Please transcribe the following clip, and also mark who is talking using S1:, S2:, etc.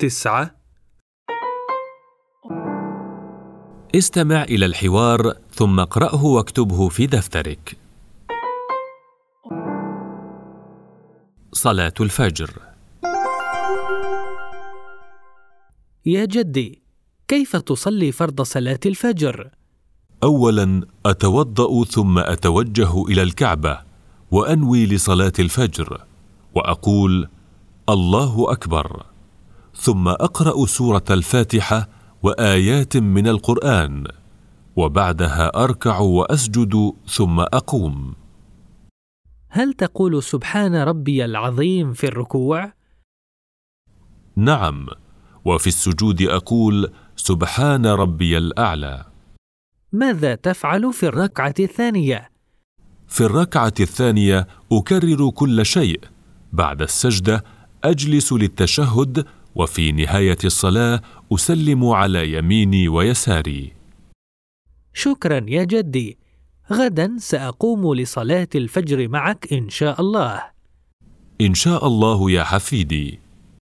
S1: تسعة
S2: استمع إلى الحوار ثم اقرأه واكتبه في دفترك. صلاة الفجر
S3: يا جدي كيف تصلي فرض صلاة الفجر؟
S4: اولا أتوضأ ثم أتوجه إلى الكعبة وأنوي لصلاة الفجر وأقول الله أكبر ثم أقرأ سورة الفاتحة وآيات من القرآن وبعدها أركع وأسجد ثم أقوم
S3: هل تقول سبحان ربي العظيم في الركوع؟
S4: نعم وفي السجود أقول سبحان ربي الأعلى
S3: ماذا تفعل في الركعة الثانية؟
S4: في الركعة الثانية أكرر كل شيء بعد السجدة أجلس للتشهد وفي نهاية الصلاة أسلم على يميني ويساري.
S3: شكرا يا جدي. غدا سأقوم لصلاة الفجر معك إن شاء الله.
S4: إن شاء الله يا حفيدي.